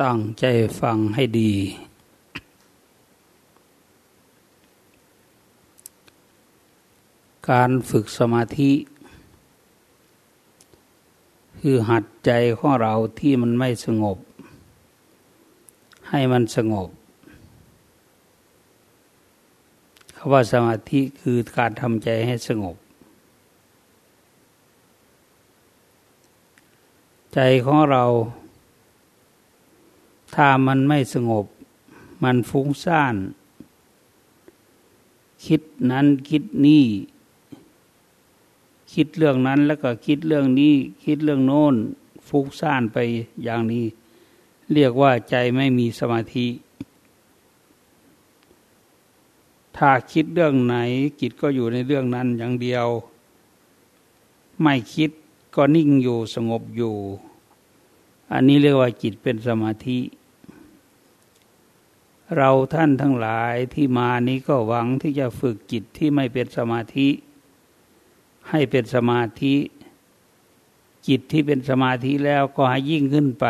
ตั้งใจฟังให้ดี การฝึกสมาธิ คือหัดใจของเราที่มันไม่สงบ ให้มันสงบคำว่าสมาธิคือการทำใจให้สงบ ใจของเรา ถ้ามันไม่สงบ มันฟุ้งซ่าน คิดนั้นคิดนี่ คิดเรื่องนั้นแล้วก็คิดเรื่องนี้ คิดเรื่องโน้น ฟุ้งซ่านไปอย่างนี้ เรียกว่าใจไม่มีสมาธิ ถ้าคิดเรื่องไหนจิตก็อยู่ในเรื่องนั้นอย่างเดียว ไม่คิดก็นิ่งอยู่สงบอยู่ อันนี้เรียกว่าจิตเป็นสมาธิ เราท่านทั้งหลายที่มานี้ก็หวังที่จะฝึกจิตที่ไม่เป็นสมาธิ ให้เป็นสมาธิ จิตที่เป็นสมาธิแล้วก็ให้ยิ่งขึ้นไป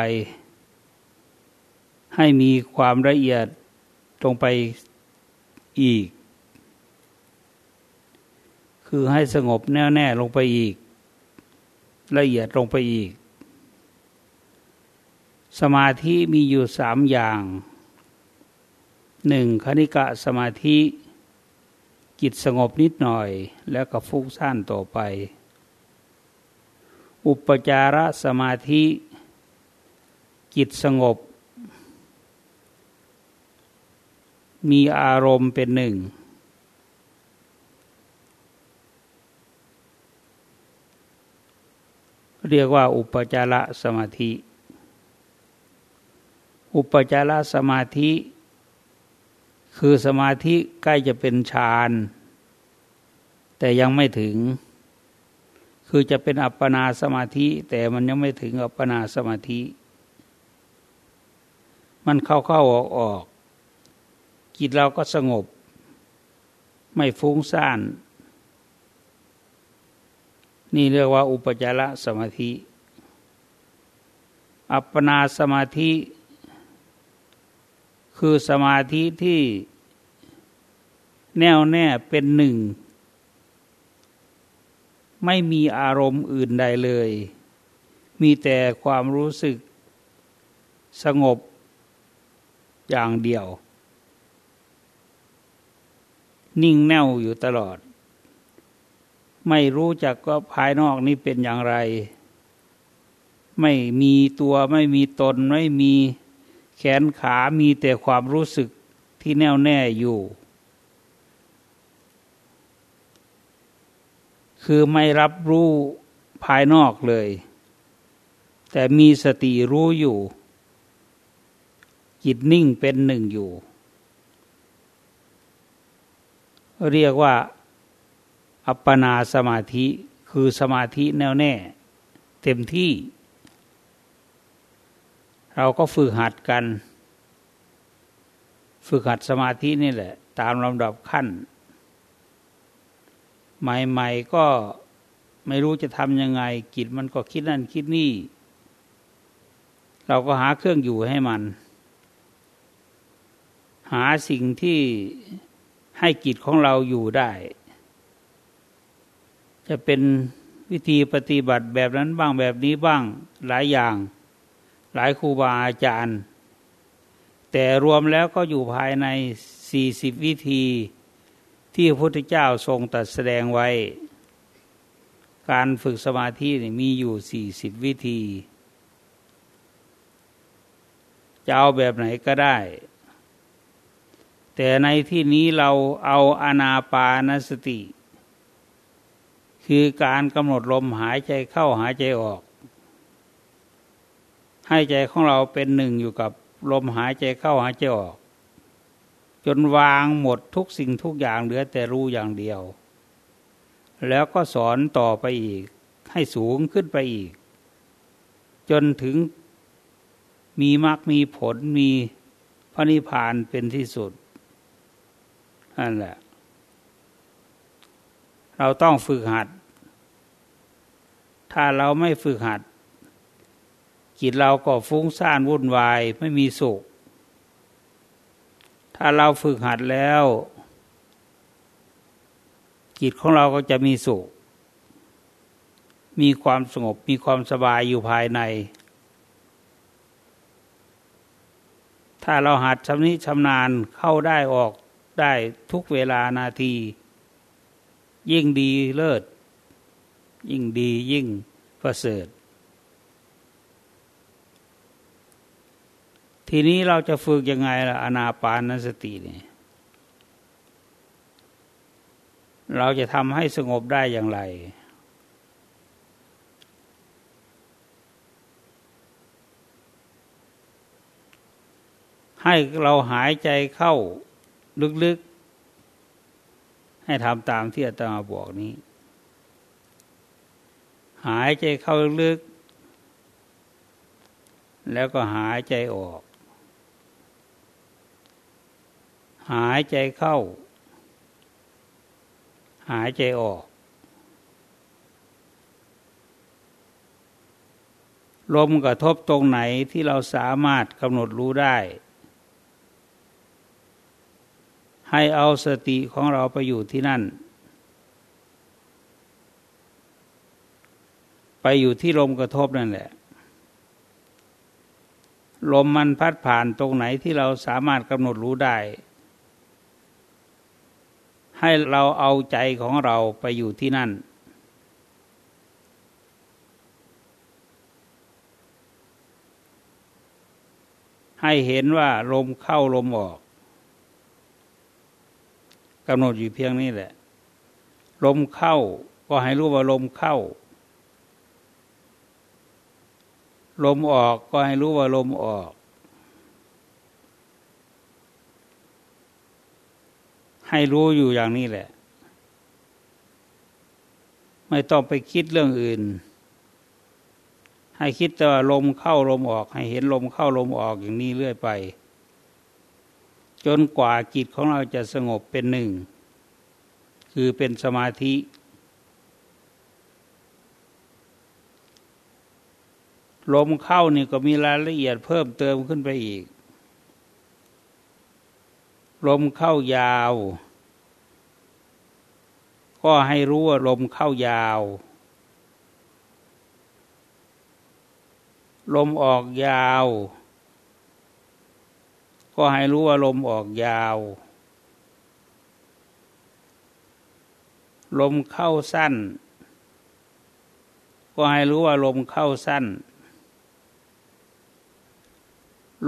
ให้มีความละเอียดตรงไปอีก คือให้สงบแน่วแน่ลงไปอีก ละเอียดลงไปอีก สมาธิมีอยู่สามอย่าง หนึ่งคณิกะสมาธิ จิตสงบนิดหน่อย แล้วก็ฟุ้งซ่านต่อไป อุปจารสมาธิ จิตสงบ มีอารมณ์เป็นหนึ่ง เรียกว่าอุปจารสมาธิ อุปจารสมาธิ คือสมาธิใกล้จะเป็นฌาน แต่ยังไม่ถึง คือจะเป็นอัปปนาสมาธิ แต่มันยังไม่ถึงอัปปนาสมาธิ มันเข้าเข้าออกออกจิตเราก็สงบ ไม่ฟุ้งซ่าน นี่เรียกว่าอุปจารสมาธิ อัปปนาสมาธิคือสมาธิที่ แน่วแน่เป็นหนึ่ง ไม่มีอารมณ์อื่นใดเลย มีแต่ความรู้สึกสงบอย่างเดียว นิ่งแน่วอยู่ตลอด ไม่รู้จักว่าภายนอกนี้เป็นอย่างไร ไม่มีตัวไม่มีตน ไม่มีแขนขามีแต่ความรู้สึกที่แน่วแน่อยู่ คือไม่รับรู้ภายนอกเลย แต่มีสติรู้อยู่ จิตนิ่งเป็นหนึ่งอยู่ เรียกว่า อัปปนาสมาธิคือสมาธิแน่วแน่ เต็มที่ เราก็ฝึกหัดกัน ฝึกหัดสมาธินี่แหละ ตามลำดับขั้น ใหม่ๆก็ไม่รู้จะทำยังไงจิตมันก็คิดนั่นคิดนี่ เราก็หาเครื่องอยู่ให้มัน หาสิ่งที่ให้จิตของเราอยู่ได้ จะเป็นวิธีปฏิบัติแบบนั้นบ้างแบบนี้บ้างหลายอย่าง หลายครูบาอาจารย์ แต่รวมแล้วก็อยู่ภายในสี่สิบวิธี ที่พระพุทธเจ้าทรงตรัสแสดงไว้ การฝึกสมาธิมีอยู่สี่สิบวิธีจะเอาแบบไหนก็ได้ แต่ในที่นี้เราเอาอนาปานสติ คือการกำหนดลมหายใจเข้าหายใจออก ให้ใจของเราเป็นหนึ่งอยู่กับลมหายใจเข้าหายใจออก จนวางหมดทุกสิ่งทุกอย่างเหลือแต่รู้อย่างเดียว แล้วก็สอนต่อไปอีก ให้สูงขึ้นไปอีก จนถึงมีมรรคมีผลมีพระนิพพานเป็นที่สุดนั่นแหละ เราต้องฝึกหัด ถ้าเราไม่ฝึกหัดจิตเราก็ฟุ้งซ่านวุ่นวายไม่มีสุข ถ้าเราฝึกหัดแล้ว จิตของเราก็จะมีสุข มีความสงบ มีความสบายอยู่ภายใน ถ้าเราหัดชำนิชำนาญเข้าได้ออกได้ทุกเวลานาที ยิ่งดีเลิศ ยิ่งดียิ่งประเสริฐ ทีนี้เราจะฝึกยังไงล่ะอนาปานสติเนี่ยเราจะทำให้สงบได้อย่างไร ให้เราหายใจเข้าลึกๆ ให้ทำตามที่อาตมาบอกนี้ หายใจเข้าลึกๆ แล้วก็หายใจออก หายใจเข้า หายใจออก ลมกระทบตรงไหนที่เราสามารถกำหนดรู้ได้ ให้เอาสติของเราไปอยู่ที่นั่น ไปอยู่ที่ลมกระทบนั่นแหละลมมันพัดผ่านตรงไหนที่เราสามารถกำหนดรู้ได้ ให้เราเอาใจของเราไปอยู่ที่นั่น ให้เห็นว่าลมเข้าลมออกกำหนดอยู่เพียงนี้แหละ ลมเข้าก็ให้รู้ว่าลมเข้า ลมออกก็ให้รู้ว่าลมออก ให้รู้อยู่อย่างนี้แหละ ไม่ต้องไปคิดเรื่องอื่น ให้คิดแต่ว่าลมเข้าลมออก ให้เห็นลมเข้าลมออกอย่างนี้เรื่อยไป จนกว่าจิตของเราจะสงบเป็นหนึ่ง คือเป็นสมาธิลมเข้านี่ก็มีรายละเอียดเพิ่มเติมขึ้นไปอีก ลมเข้ายาว ก็ให้รู้ว่าลมเข้ายาว ลมออกยาว ก็ให้รู้ว่าลมออกยาว ลมเข้าสั้น ก็ให้รู้ว่าลมเข้าสั้น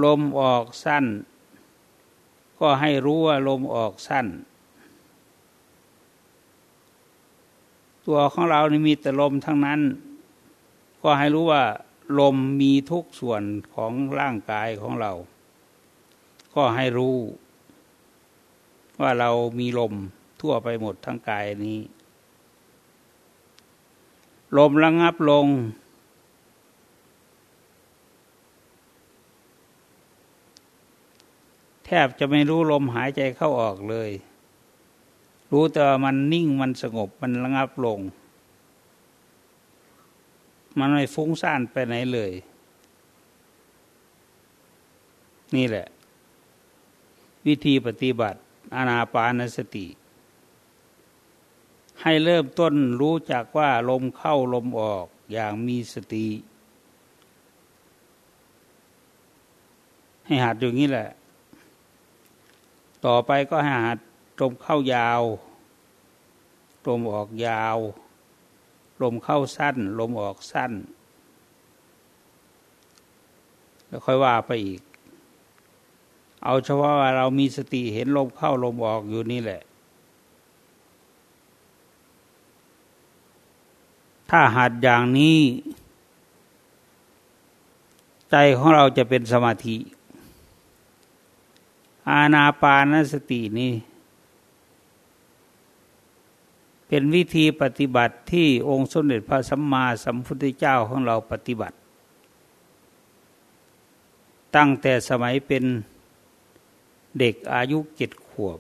ลมออกสั้น ก็ให้รู้ว่าลมออกสั้น ตัวของเรานี่มีแต่ลมทั้งนั้น ก็ให้รู้ว่า ลมมีทุกส่วนของร่างกายของเรา ก็ให้รู้ ว่าเรามีลมทั่วไปหมดทั้งกายนี้ ลมระงับลงแท บจะไม่รู้ลมหายใจเข้าออกเลย รู้แต่ว่ามันนิ่งมันสงบมันระงับลง มันไม่ฟุ้งซ่านไปไหนเลย นี่แหละ วิธีปฏิบัติอานาปานสติ ให้เริ่มต้นรู้จักว่าลมเข้าลมออกอย่างมีสติ ให้หัดอย่างนี้แหละ ต่อไปก็หาลมเข้ายาวลมออกยาว ลมเข้าสั้น ลมออกสั้น แล้วค่อยว่าไปอีก เอาเฉพาะว่าเรามีสติเห็นลมเข้าลมออกอยู่นี่แหละ ถ้าหัดอย่างนี้ ใจของเราจะเป็นสมาธิ อาณาปานสตินี้ เป็นวิธีปฏิบัติที่องค์สมเด็จพระสัมมาสัมพุทธเจ้าของเราปฏิบัติ ตั้งแต่สมัยเป็นเด็กอายุเจ็ดขวบ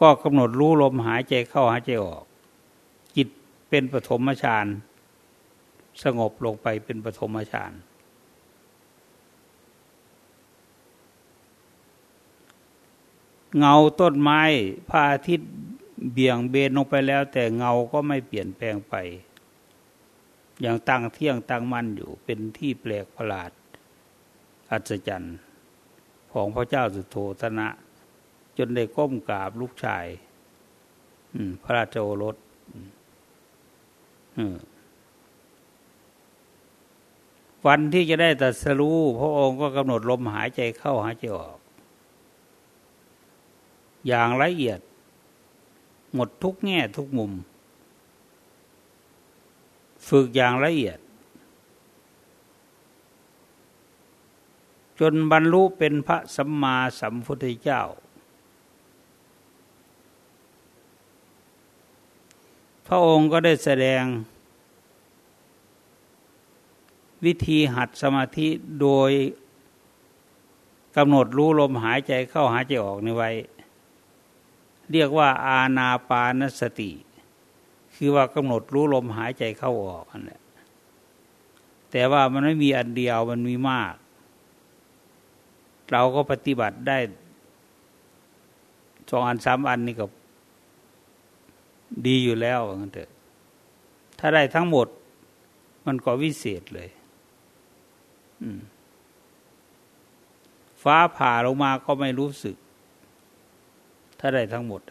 ก็กำหนดรู้ลมหายใจเข้าหายใจออก จิตเป็นปฐมฌานสงบลงไปเป็นปฐมฌาน เงาต้นไม้พระอาทิตย์เบี่ยงเบนลงไปแล้ว แต่เงาก็ไม่เปลี่ยนแปลงไป ยังตั้งเที่ยงตั้งมั่นอยู่เป็นที่แปลกประหลาด อัศจรรย์ ของพระเจ้าสุโธธนะ จนได้ก้มกราบลูกชายพระราชโอรสวันที่จะได้ตัดสรู้พระองค์ก็กำหนดลมหายใจเข้าหายใจออก อย่างละเอียด หมดทุกแง่ทุกมุม ฝึกอย่างละเอียด จนบรรลุเป็นพระสัมมาสัมพุทธเจ้า พระองค์ก็ได้แสดง วิธีหัดสมาธิโดยกำหนดรู้ลมหายใจเข้าหายใจออกในไว้ เรียกว่าอาณาปานสติ คือว่ากำหนดรู้ลมหายใจเข้าออกนั่นแหละแต่ว่ามันไม่มีอันเดียวมันมีมาก เราก็ปฏิบัติได้สองอันสามอันนี่ก็ดีอยู่แล้วงั้นเถอะถ้าได้ทั้งหมด มันก็วิเศษเลยฟ้าผ่าลงมาก็ไม่รู้สึก ถ้าได้ทั้งหมด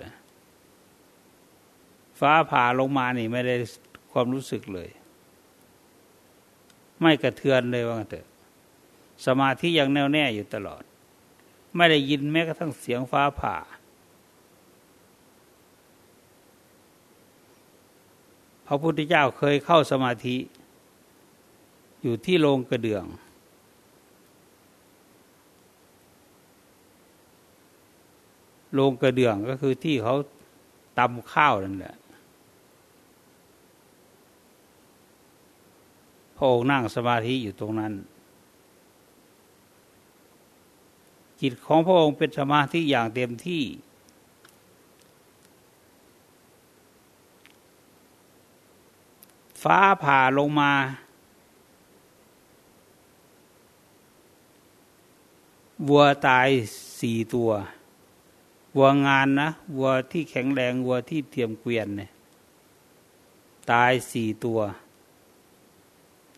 ฟ้าผ่าลงมานี่ไม่ได้ความรู้สึกเลย ไม่กระเทือนเลยว่าเถอะ สมาธิยังแน่วแน่อยู่ตลอด ไม่ได้ยินแม้กระทั่งเสียงฟ้าผ่า พระพุทธเจ้าเคยเข้าสมาธิ อยู่ที่โรงกระเดื่อง โรงกระเดื่องก็คือที่เขาตำข้าวนั่นแหละพระองค์นั่งสมาธิอยู่ตรงนั้น จิตของพระองค์เป็นสมาธิอย่างเต็มที่ ฟ้าผ่าลงมา วัวตายสี่ตัว วัวงานนะวัวที่แข็งแรงวัวที่เทียมเกวียนเนี่ยตายสี่ตัว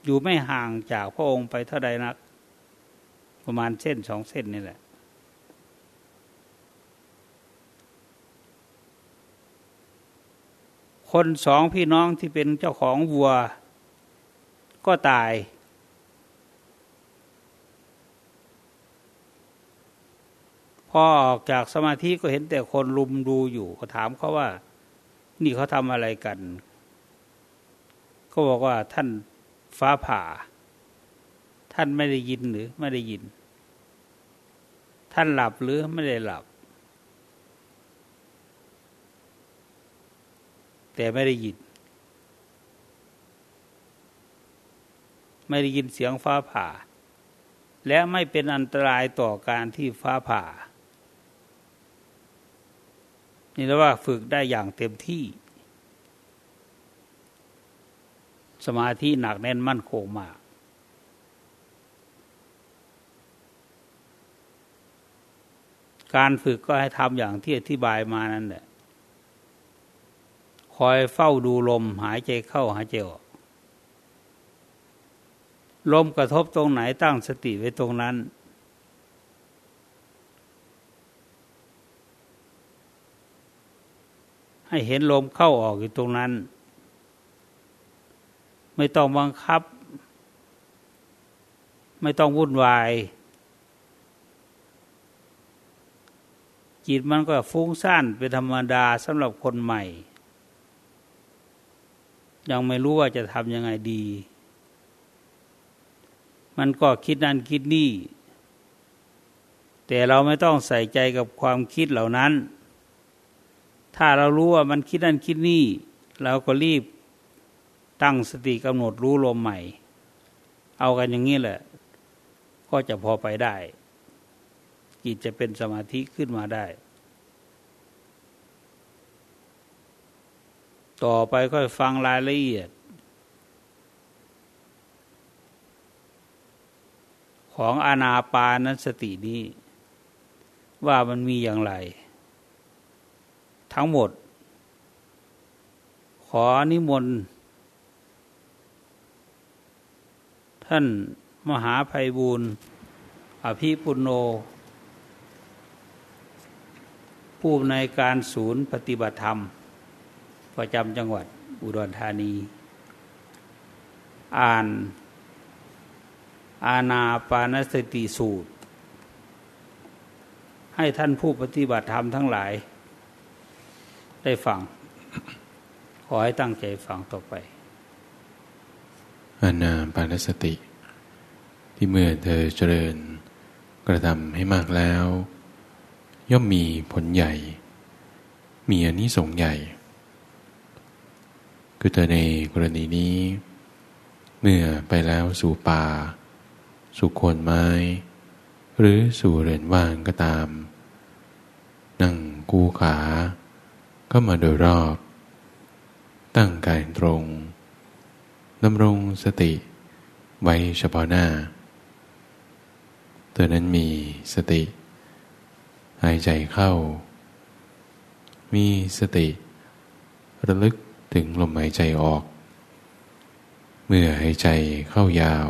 อยู่ไม่ห่างจากพระองค์ไปเท่าใดนัก ประมาณเส้นสองเส้นนี่แหละ คนสองพี่น้องที่เป็นเจ้าของวัว ก็ตาย พอออกจากสมาธิก็เห็นแต่คนลุมดูอยู่ก็ถามเขาว่า นี่เขาทำอะไรกัน ก็บอกว่าท่านฟ้าผ่า ท่านไม่ได้ยินหรือไม่ได้ยิน ท่านหลับหรือไม่ได้หลับ แต่ไม่ได้ยิน ไม่ได้ยินเสียงฟ้าผ่า และไม่เป็นอันตรายต่อการที่ฟ้าผ่า นี่เรียกว่าฝึกได้อย่างเต็มที่ สมาธิหนักแน่นมั่นคงมากการฝึกก็ให้ทำอย่างที่อธิบายมานั่นแหละ คอยเฝ้าดูลมหายใจเข้าหายใจออก ลมกระทบตรงไหนตั้งสติไว้ตรงนั้น ให้เห็นลมเข้าออกอยู่ตรงนั้น ไม่ต้องบังคับ ไม่ต้องวุ่นวายจิตมันก็ฟุ้งซ่านเป็นธรรมดาสำหรับคนใหม่ ยังไม่รู้ว่าจะทำยังไงดี มันก็คิดนั่นคิดนี่ แต่เราไม่ต้องใส่ใจกับความคิดเหล่านั้น ถ้าเรารู้ว่ามันคิดนั่นคิดนี่ เราก็รีบตั้งสติกำหนดรู้ลมใหม่ เอากันอย่างนี้แหละ ก็จะพอไปได้ จิตจะเป็นสมาธิขึ้นมาได้ ต่อไปค่อยฟังรายละเอียด ของอนาปานสตินี้ ว่ามันมีอย่างไร ทั้งหมด ขอนิมนต์ท่านมหาภัยบูรณ์อภิปุโน ผู้ในการศูนย์ปฏิบัติธรรม ประจำจังหวัดอุดรธานี อ่าน อาณาปานสติสูตร ให้ท่านผู้ปฏิบัติธรรมทั้งหลาย ได้ฟัง ขอให้ตั้งใจฟังต่อไปอาณาปานสติ ที่เมื่อเธอเจริญ กระทำให้มากแล้ว ย่อมมีผลใหญ่ มีอนิสงส์ใหญ่ คือเธอในกรณีนี้ เมื่อไปแล้วสู่ป่า สู่โคนไม้ หรือสู่เรือนว่างก็ตาม นั่งกูขา ก็มาโดยรอบ ตั้งกายตรงดำรงสติไว้เฉพาะหน้า ตัวนั้นมีสติ หายใจเข้า มีสติ ระลึกถึงลมหายใจออก เมื่อหายใจเข้ายาว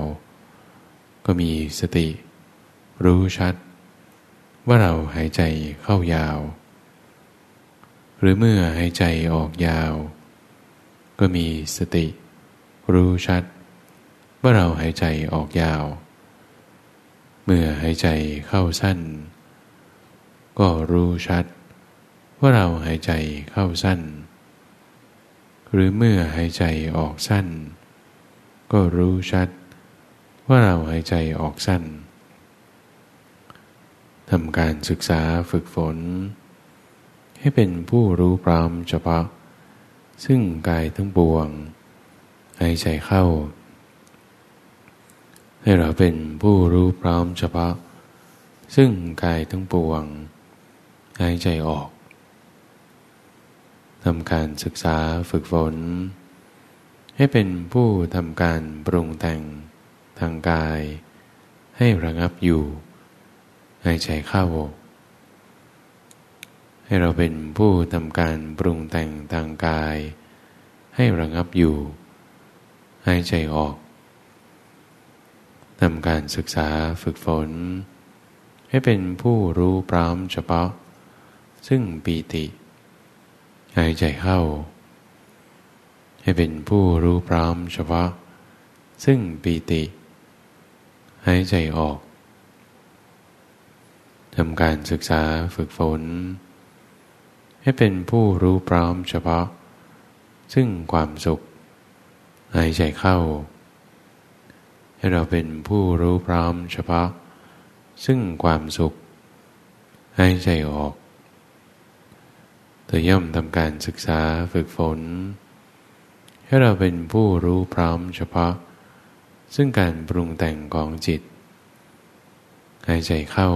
ก็มีสติ รู้ชัด ว่าเราหายใจเข้ายาว หรือเมื่อหายใจออกยาว ก็มีสติ รู้ชัด ว่าเราหายใจออกยาว เมื่อหายใจเข้าสั้น ก็รู้ชัด ว่าเราหายใจเข้าสั้น หรือเมื่อหายใจออกสั้น ก็รู้ชัด ว่าเราหายใจออกสั้นทำการศึกษาฝึกฝน ให้เป็นผู้รู้พร้อมเฉพาะ ซึ่งกายทั้งปวงหายใจเข้า ให้เราเป็นผู้รู้พร้อมเฉพาะ ซึ่งกายทั้งปวงหายใจออกทำการศึกษาฝึกฝน ให้เป็นผู้ทำการปรุงแต่งทางกาย ให้ระงับอยู่หายใจเข้า ให้เราเป็นผู้ทำการปรุงแต่งทางกาย ให้ระงับอยู่ หายใจออกทำการศึกษาฝึกฝน ให้เป็นผู้รู้พร้อมเฉพาะ ซึ่งปีติ หายใจเข้า ให้เป็นผู้รู้พร้อมเฉพาะ ซึ่งปีติ หายใจออกทำการศึกษาฝึกฝน ให้เป็นผู้รู้พร้อมเฉพาะ ซึ่งความสุข หายใจเข้า ให้เราเป็นผู้รู้พร้อมเฉพาะ ซึ่งความสุขให้ใจออกเธอย่อมทำการศึกษาฝึกฝน ให้เราเป็นผู้รู้พร้อมเฉพาะ ซึ่งการปรุงแต่งของจิต หายใจเข้า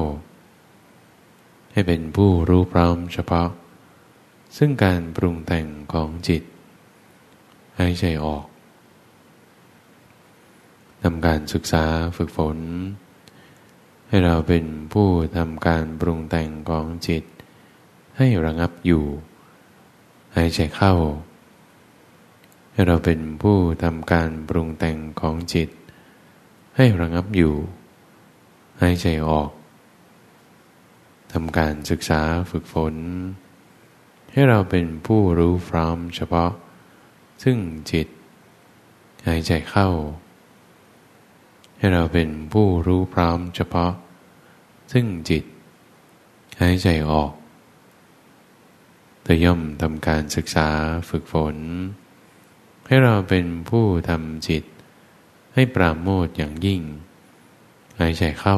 ให้เป็นผู้รู้พร้อมเฉพาะ ซึ่งการปรุงแต่งของจิต ใหายใจออกทำการศึกษาฝึกฝน ให้เราเป็นผู้ทำการปรุงแต่งของจิต ให้ระงับอยู่หายใจเข้า ให้เราเป็นผู้ทำการปรุงแต่งของจิต ให้ระงับอยู่หายใจออกทำการศึกษาฝึกฝน ให้เราเป็นผู้รู้พร้อมเฉพาะ ซึ่งจิต หายใจเข้า ให้เราเป็นผู้รู้พร้อมเฉพาะ ซึ่งจิต หายใจออกเธอย่อมทำการศึกษาฝึกฝน ให้เราเป็นผู้ทำจิต ให้ปราโมทอย่างยิ่ง หายใจเข้า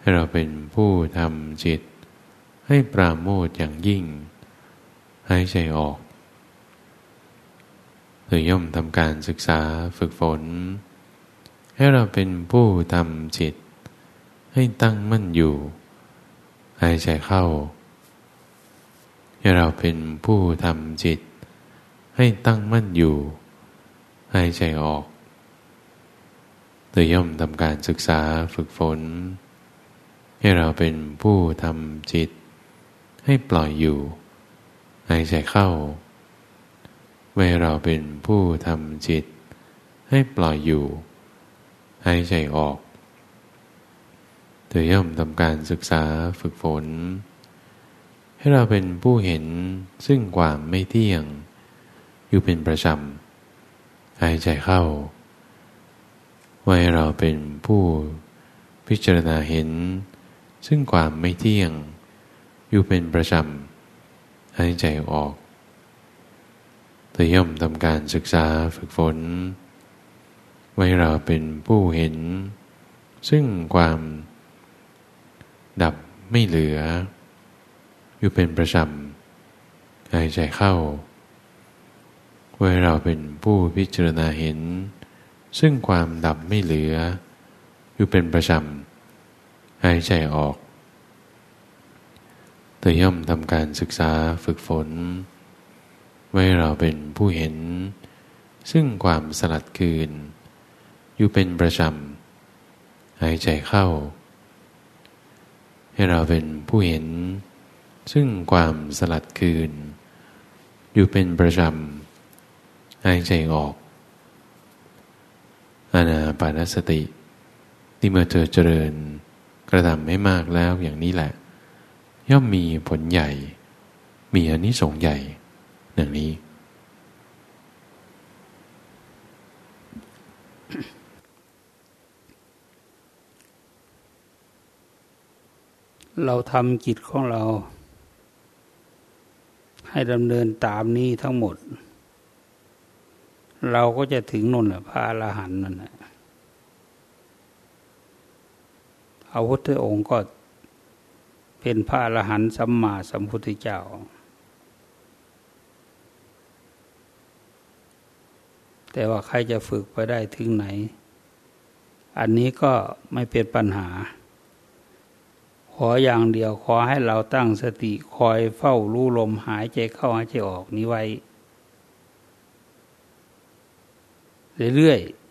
ให้เราเป็นผู้ทำจิต ให้ปราโมทอย่างยิ่ง หายใจออกเธอย่อมทำการศึกษาฝึกฝน ให้เราเป็นผู้ทำจิต ให้ตั้งมั่นอยู่ หายใจเข้า ให้เราเป็นผู้ทำจิต ให้ตั้งมั่นอยู่ หายใจออกโดยย่อมทำการศึกษาฝึกฝน ให้เราเป็นผู้ทำจิต ให้ปล่อยอยู่ หายใจเข้าให้เราเป็นผู้ทำจิต ให้ปล่อยอยู่ หายใจออกโดยย่อมทำการศึกษาฝึกฝน ให้เราเป็นผู้เห็นซึ่งความไม่เที่ยง อยู่เป็นประจำหายใจเข้าไว้เราเป็นผู้พิจารณาเห็น ซึ่งความไม่เที่ยง อยู่เป็นประจำหายใจออกแต่ย่อมทำการศึกษาฝึกฝน ไว้เราเป็นผู้เห็น ซึ่งความดับไม่เหลือ อยู่เป็นประจำหายใจเข้า ไว้เราเป็นผู้พิจารณาเห็น ซึ่งความดับไม่เหลือ อยู่เป็นประจำหายใจออก แต่ย่อมทำการศึกษาฝึกฝน ไว้เราเป็นผู้เห็น ซึ่งความสลัดคืน อยู่เป็นประจำหายใจเข้า ให้เราเป็นผู้เห็น ซึ่งความสลัดคืน อยู่เป็นประจำหายใจออกอานาปานสติ ที่เมื่อเธอเจริญ กระทำให้มากแล้วอย่างนี้แหละ ย่อมมีผลใหญ่ มีอนิสงส์ใหญ่อย่งนี้ เราทำจิตของเรา ให้ดำเนินตามนี้ทั้งหมด เราก็จะถึงนุนแหละพระอรหันต์นั่นแหละอาวุทธองค์ก็ เป็นพระอรหันต์สัมมาสัมพุทธเจ้า แต่ว่าใครจะฝึกไปได้ถึงไหน อันนี้ก็ไม่เป็นปัญหา ขออย่างเดียวขอให้เราตั้งสติคอยเฝ้ารู้ลมหายใจเข้าหายใจออกนี้ไว้ เรื่อยๆ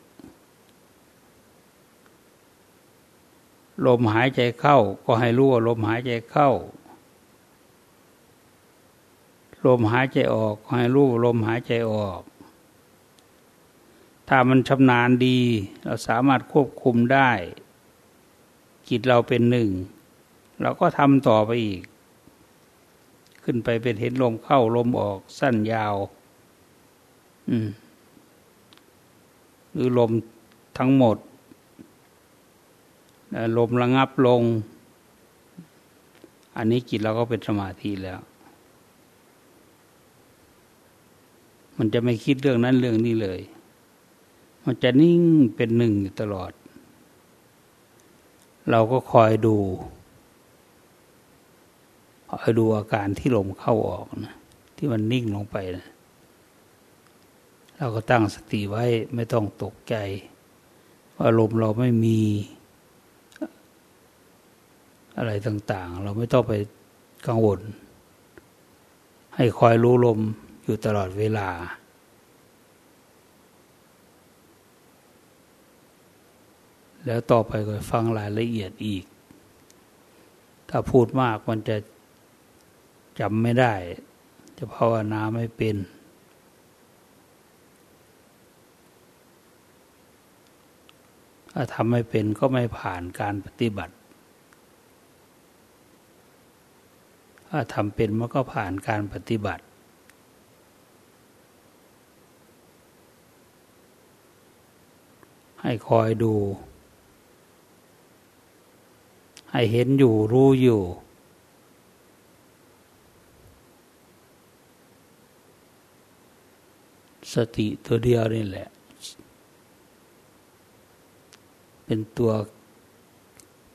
ลมหายใจเข้า ก็ให้รู้ว่าลมหายใจเข้า ลมหายใจออกก็ให้รู้ลมหายใจออก ถ้ามันชำนาญดี เราสามารถควบคุมได้ จิตเราเป็นหนึ่ง เราก็ทำต่อไปอีก ขึ้นไปเป็นเห็นลมเข้าลมออกสั้นยาว อืมหรือลมทั้งหมด ลมระงับลง อันนี้จิตเราก็เป็นสมาธิแล้ว มันจะไม่คิดเรื่องนั้นเรื่องนี้เลย มันจะนิ่งเป็นหนึ่งอยู่ตลอด เราก็คอยดูคอยดูอาการที่ลมเข้าออกนะที่มันนิ่งลงไปนะเราก็ตั้งสติไว้ไม่ต้องตกใจ ว่าลมเราไม่มี อะไรต่าง ๆ เราไม่ต้องไปกังวล ให้คอยรู้ลมอยู่ตลอดเวลา แล้วต่อไปก็ฟังรายละเอียดอีก ถ้าพูดมากมันจะจำไม่ได้ จะภาวนาไม่เป็นถ้าทำไม่เป็นก็ไม่ผ่านการปฏิบัติ ถ้าทำเป็นมันก็ผ่านการปฏิบัติ ให้คอยดู ให้เห็นอยู่รู้อยู่ สติตัวเดียวนี่แหละ เป็นตัว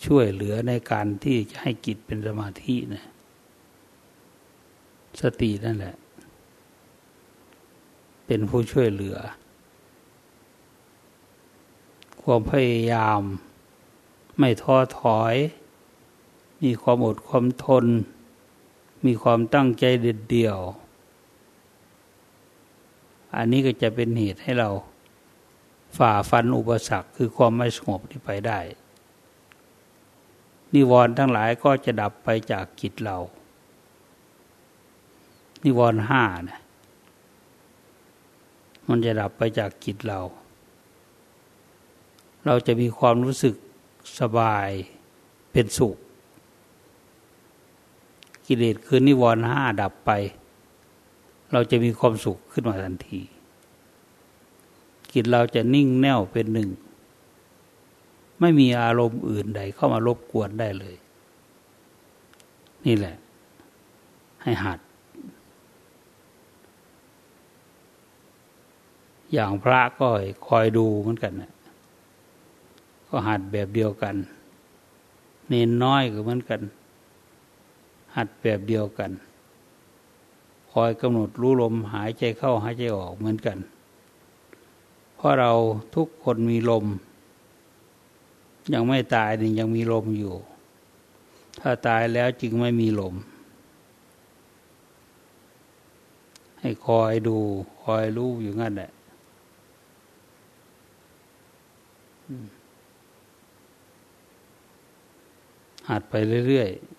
ช่วยเหลือในการที่จะให้จิตเป็นสมาธินะ สตินั่นแหละ เป็นผู้ช่วยเหลือ ความพยายาม ไม่ท้อถอย มีความอดความทน มีความตั้งใจเด็ดเดี่ยว อันนี้ก็จะเป็นเหตุให้เราฝ่าฟันอุปสรรคคือความไม่สงบที่ไปได้ นิวรณ์ทั้งหลายก็จะดับไปจากจิตเรา นิวรณ์ห้านะมันจะดับไปจากจิตเรา เราจะมีความรู้สึกสบายเป็นสุข กิเลสคือนิวรณ์ห้าดับไป เราจะมีความสุขขึ้นมาทันที จิตเราจะนิ่งแน่วเป็นหนึ่ง ไม่มีอารมณ์อื่นใดเข้ามารบกวนได้เลย นี่แหละ ให้หัด อย่างพระก็คอยดูเหมือนกันนะก็หัดแบบเดียวกัน เน้นน้อยก็เหมือนกัน หัดแบบเดียวกัน คอยกำหนดรู้ลมหายใจเข้าหายใจออกเหมือนกัน เพราะเราทุกคนมีลม ยังไม่ตายนี่ยังมีลมอยู่ ถ้าตายแล้วจึงไม่มีลม ให้คอยดูคอยรู้อยู่งั้นแหละ หัดไปเรื่อยๆ